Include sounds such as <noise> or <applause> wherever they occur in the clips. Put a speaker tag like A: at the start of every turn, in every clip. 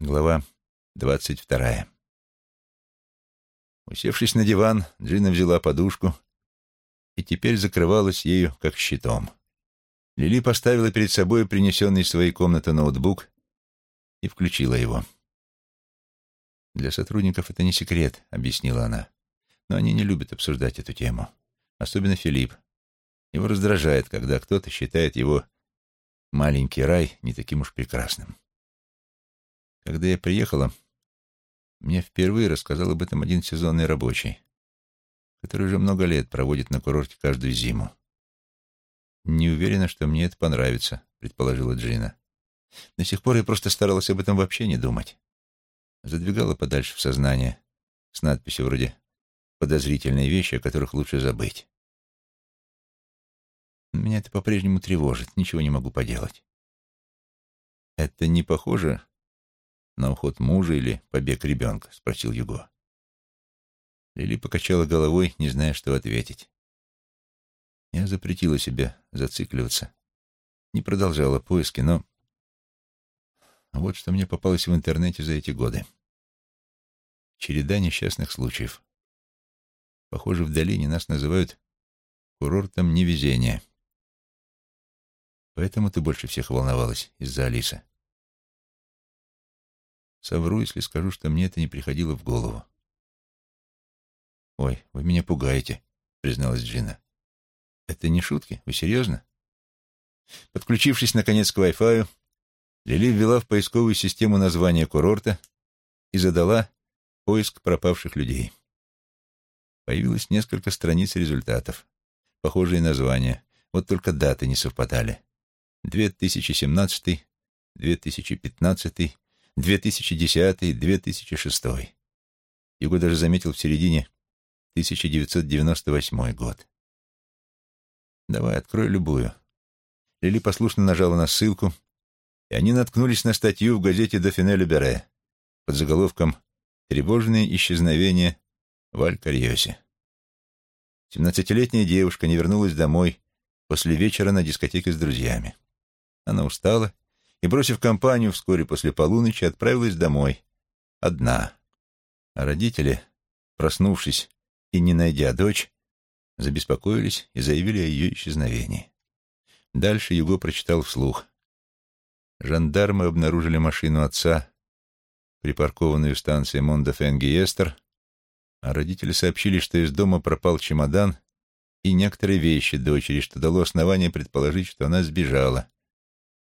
A: Глава двадцать вторая. Усевшись на диван, Джина взяла подушку и теперь закрывалась ею, как щитом. Лили поставила перед собой принесенный из своей комнаты ноутбук и включила его. «Для сотрудников это не секрет», — объяснила она. «Но они не любят обсуждать эту тему. Особенно Филипп. Его раздражает, когда кто-то считает его маленький рай не таким уж прекрасным». Когда я приехала, мне впервые рассказал об этом один сезонный рабочий, который уже много лет проводит на курорте каждую зиму. «Не уверена, что мне это понравится», — предположила Джина. До сих пор я просто старалась об этом вообще не думать. Задвигала подальше в сознание с надписью вроде «подозрительные вещи, о которых лучше забыть». Меня это по-прежнему тревожит, ничего не могу поделать. Это не похоже на уход мужа или побег ребенка?» — спросил Юго. Лили покачала головой, не зная, что ответить. Я запретила себе зацикливаться. Не продолжала поиски, но... Вот что мне попалось в интернете за эти годы. Череда несчастных случаев. Похоже, в долине нас называют курортом невезения. Поэтому ты больше всех волновалась из-за Алисы. Совру, если скажу, что мне это не приходило в голову. «Ой, вы меня пугаете», — призналась Джина. «Это не шутки? Вы серьезно?» Подключившись, наконец, к Wi-Fi, Лили ввела в поисковую систему название курорта и задала поиск пропавших людей. Появилось несколько страниц результатов. Похожие названия, вот только даты не совпадали. 2017, 2015, 2010-2006. Его даже заметил в середине 1998 год. «Давай, открой любую». Лили послушно нажала на ссылку, и они наткнулись на статью в газете «Дофине Бере» под заголовком «Тревожные исчезновения в Аль-Карьосе». Семнадцатилетняя девушка не вернулась домой после вечера на дискотеке с друзьями. Она устала и, бросив компанию вскоре после полуночи, отправилась домой, одна. А родители, проснувшись и не найдя дочь, забеспокоились и заявили о ее исчезновении. Дальше Юго прочитал вслух. Жандармы обнаружили машину отца, припаркованную в станции Мондофен-Гиестер, а родители сообщили, что из дома пропал чемодан и некоторые вещи дочери, что дало основание предположить, что она сбежала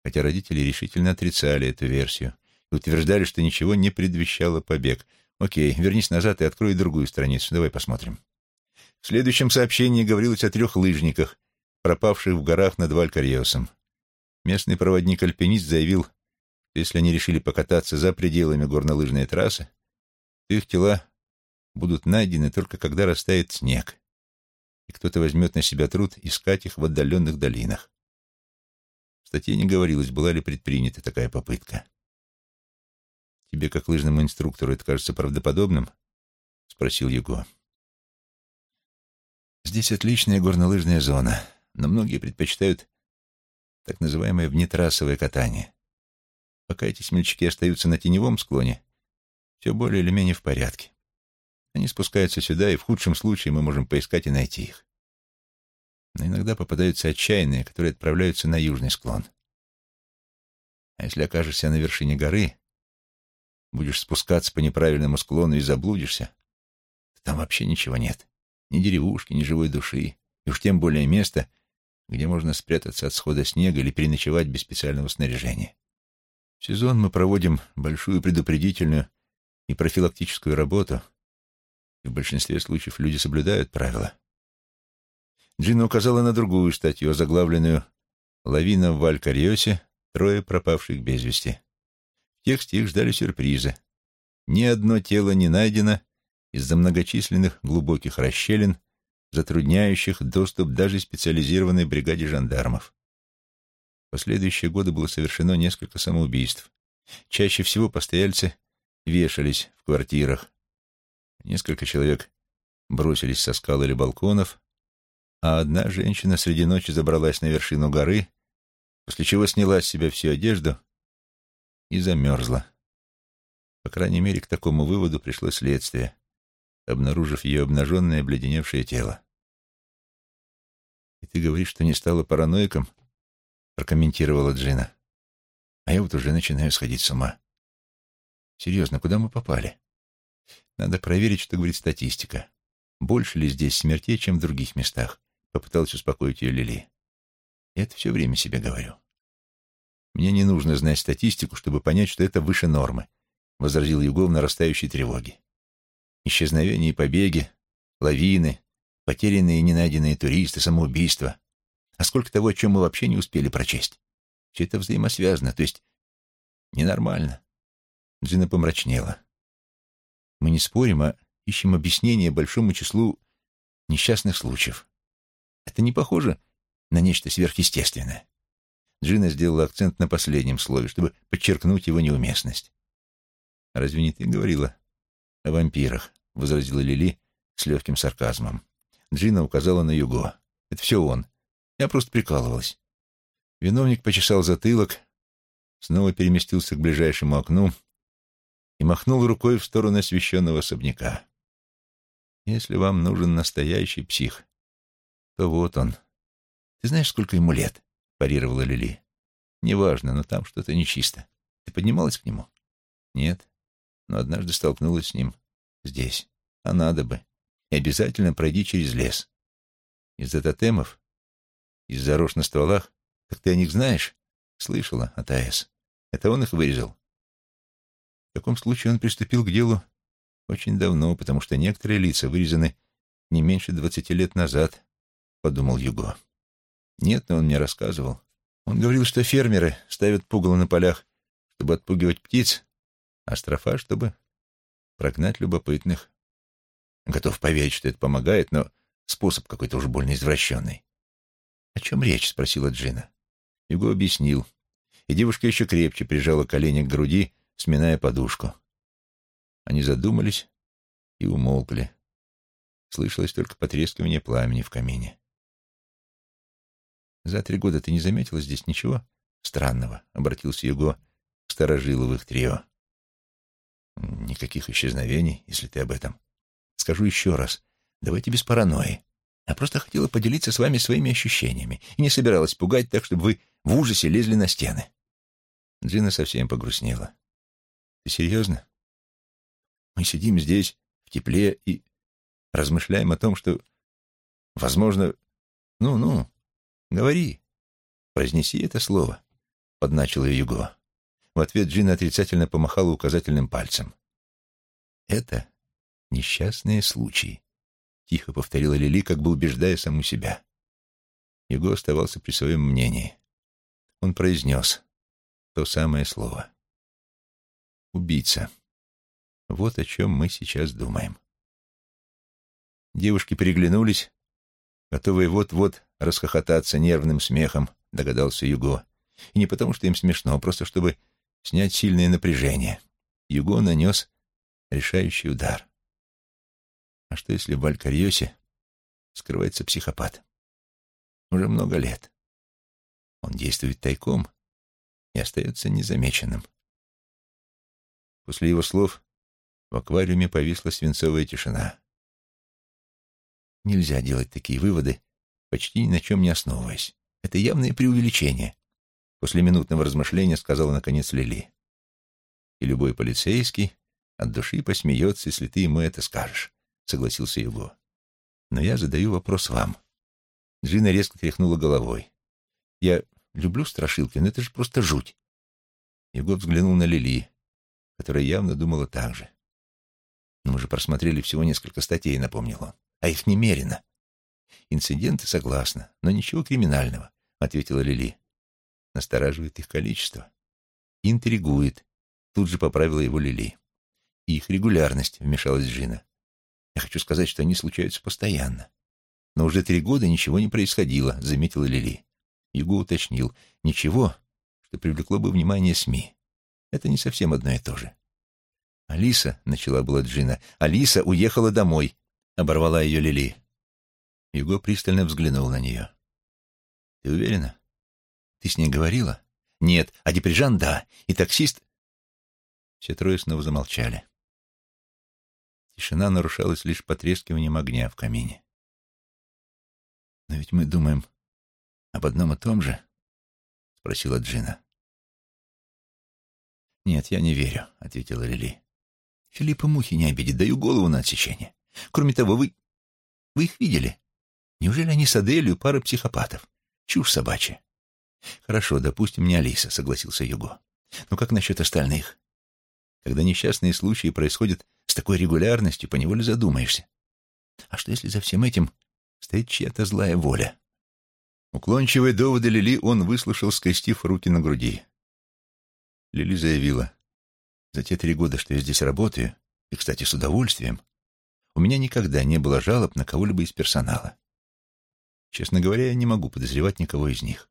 A: хотя родители решительно отрицали эту версию и утверждали, что ничего не предвещало побег. Окей, вернись назад и открой другую страницу. Давай посмотрим. В следующем сообщении говорилось о трех лыжниках, пропавших в горах над Валькарьосом. Местный проводник-альпинист заявил, что если они решили покататься за пределами горнолыжной трассы, то их тела будут найдены только когда растает снег, и кто-то возьмет на себя труд искать их в отдаленных долинах статье не говорилось, была ли предпринята такая попытка. «Тебе, как лыжному инструктору, это кажется правдоподобным?» — спросил Юго. «Здесь отличная горнолыжная зона, но многие предпочитают так называемое внетрассовое катание. Пока эти смельчаки остаются на теневом склоне, все более или менее в порядке. Они спускаются сюда, и в худшем случае мы можем поискать и найти их но иногда попадаются отчаянные, которые отправляются на южный склон. А если окажешься на вершине горы, будешь спускаться по неправильному склону и заблудишься, то там вообще ничего нет. Ни деревушки, ни живой души, и уж тем более места, где можно спрятаться от схода снега или переночевать без специального снаряжения. В сезон мы проводим большую предупредительную и профилактическую работу, и в большинстве случаев люди соблюдают правила. Джина указала на другую статью, заглавленную «Лавина в Валькариосе. Трое пропавших без вести». В тексте их ждали сюрпризы. Ни одно тело не найдено из-за многочисленных глубоких расщелин, затрудняющих доступ даже специализированной бригаде жандармов. В последующие годы было совершено несколько самоубийств. Чаще всего постояльцы вешались в квартирах. Несколько человек бросились со скал или балконов, а одна женщина среди ночи забралась на вершину горы, после чего сняла с себя всю одежду и замерзла. По крайней мере, к такому выводу пришло следствие, обнаружив ее обнаженное обледеневшее тело. «И ты говоришь, что не стала параноиком?» — прокомментировала Джина. «А я вот уже начинаю сходить с ума. Серьезно, куда мы попали? Надо проверить, что говорит статистика. Больше ли здесь смертей, чем в других местах?» — попыталась успокоить ее Лили. «Я это все время себе говорю. Мне не нужно знать статистику, чтобы понять, что это выше нормы», — возразил Югов в нарастающей тревоге. «Исчезновения и побеги, лавины, потерянные и ненайденные туристы, самоубийства. А сколько того, о чем мы вообще не успели прочесть? Все это взаимосвязано, то есть ненормально». Джина помрачнела. «Мы не спорим, а ищем объяснение большому числу несчастных случаев. Это не похоже на нечто сверхъестественное?» Джина сделала акцент на последнем слове, чтобы подчеркнуть его неуместность. «Разве не ты говорила о вампирах?» — возразила Лили с легким сарказмом. Джина указала на Юго. «Это все он. Я просто прикалывалась». Виновник почесал затылок, снова переместился к ближайшему окну и махнул рукой в сторону освещенного особняка. «Если вам нужен настоящий псих, вот он. Ты знаешь, сколько ему лет?» парировала Лили. «Неважно, но там что-то нечисто. Ты поднималась к нему?» «Нет, но однажды столкнулась с ним здесь. А надо бы. И обязательно пройди через лес. Из-за тотемов? Из-за рож на стволах? Так ты о них знаешь?» «Слышала от АЭС. Это он их вырезал?» В таком случае он приступил к делу очень давно, потому что некоторые лица вырезаны не меньше двадцати лет назад, — подумал Юго. Нет, но он мне рассказывал. Он говорил, что фермеры ставят пугало на полях, чтобы отпугивать птиц, а строфа, чтобы прогнать любопытных. Готов поверить, что это помогает, но способ какой-то уж больно извращенный. — О чем речь? — спросила Джина. Его объяснил, и девушка еще крепче прижала колени к груди, сминая подушку. Они задумались и умолкли. Слышалось только потрескивание пламени в камине. «За три года ты не заметила здесь ничего странного?» — обратился Юго к старожиловых трио. «Никаких исчезновений, если ты об этом. Скажу еще раз, давайте без паранойи. Я просто хотела поделиться с вами своими ощущениями и не собиралась пугать так, чтобы вы в ужасе лезли на стены». Джина совсем погрустнела. «Ты серьезно? Мы сидим здесь, в тепле, и размышляем о том, что, возможно... Ну-ну, «Говори, произнеси это слово», — подначил ее Юго. В ответ Джина отрицательно помахала указательным пальцем. «Это несчастные случаи», — тихо повторила Лили, как бы убеждая саму себя. Юго оставался при своем мнении. Он произнес то самое слово. «Убийца. Вот о чем мы сейчас думаем». Девушки переглянулись, готовые вот-вот расхохотаться нервным смехом, догадался Юго. И не потому, что им смешно, а просто чтобы снять сильное напряжение. Юго нанес решающий удар. А что, если в Алькарьосе скрывается психопат? Уже много лет. Он действует тайком и остается незамеченным. После его слов в аквариуме повисла свинцовая тишина. Нельзя делать такие выводы почти ни на чем не основываясь. Это явное преувеличение. После минутного размышления сказала наконец Лили. И любой полицейский от души посмеется, если ты ему это скажешь, согласился его. Но я задаю вопрос вам. Джина резко тряхнула головой. Я люблю страшилки, но это же просто жуть. Его взглянул на Лили, которая явно думала так же. Мы же просмотрели всего несколько статей, напомнил он. А их немерено. Инциденты, согласна, но ничего криминального, ответила Лили. Настораживает их количество. Интригует. Тут же поправила его Лили. И их регулярность, вмешалась Джина. Я хочу сказать, что они случаются постоянно. Но уже три года ничего не происходило, заметила Лили. Юго уточнил. Ничего, что привлекло бы внимание СМИ. Это не совсем одно и то же. «Алиса», — начала была Джина, — «Алиса уехала домой», — оборвала ее Лили. Юго пристально взглянул на нее. «Ты уверена? Ты с ней говорила?» «Нет, а Деприжан — да, и таксист...» Все трое снова замолчали. Тишина нарушалась лишь потрескиванием огня в камине. «Но ведь мы думаем об одном и том же?» — спросила Джина. «Нет, я не верю», — ответила Лили. «Филиппа мухи не обидит, даю голову на отсечение. Кроме того, вы... вы их видели? Неужели они с Аделью пара психопатов? Чушь собачья». «Хорошо, допустим, не Алиса», — согласился Юго. «Но как насчет остальных? Когда несчастные случаи происходят с такой регулярностью, поневоле задумаешься. А что, если за всем этим стоит чья-то злая воля?» Уклончивые доводы Лили он выслушал, скрестив руки на груди. Лили заявила, «За те три года, что я здесь работаю, и, кстати, с удовольствием, у меня никогда не было жалоб на кого-либо из персонала. Честно говоря, я не могу подозревать никого из них.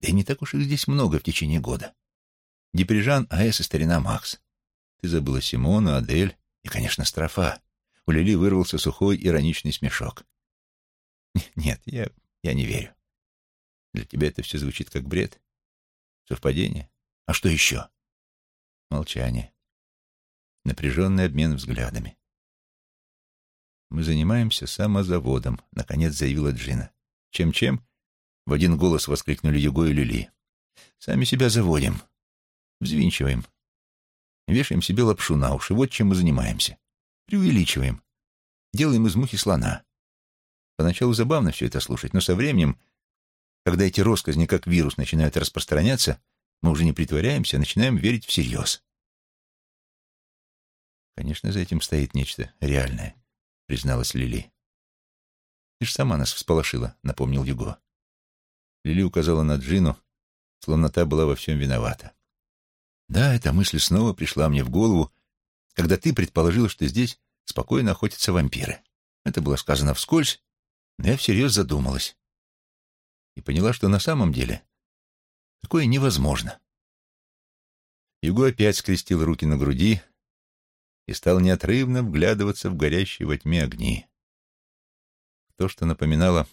A: Да и не так уж их здесь много в течение года. Деприжан, АЭС и старина Макс. Ты забыла Симону, Адель и, конечно, Строфа. У Лили вырвался сухой ироничный смешок. <laughs> Нет, я, я не верю. Для тебя это все звучит как бред. Совпадение? А что еще? Молчание. Напряженный обмен взглядами. «Мы занимаемся самозаводом», — наконец заявила Джина. «Чем-чем?» — в один голос воскликнули Юго и Люли. «Сами себя заводим. Взвинчиваем. Вешаем себе лапшу на уши. Вот чем мы занимаемся. Преувеличиваем. Делаем из мухи слона. Поначалу забавно все это слушать, но со временем, когда эти росказни как вирус начинают распространяться, мы уже не притворяемся, а начинаем верить всерьез. Конечно, за этим стоит нечто реальное, призналась Лили. Ты же сама нас всполошила, напомнил Юго. Лили указала на Джину, словно та была во всем виновата. Да, эта мысль снова пришла мне в голову, когда ты предположил, что здесь спокойно охотятся вампиры. Это было сказано вскользь, но я всерьез задумалась и поняла, что на самом деле Такое невозможно. Юго опять скрестил руки на груди и стал неотрывно вглядываться в горящие во тьме огни. То, что напоминало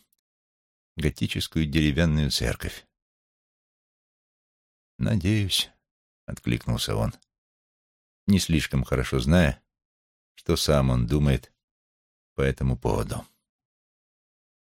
A: готическую деревянную церковь. «Надеюсь», — откликнулся он, не слишком хорошо зная, что сам он думает по этому поводу.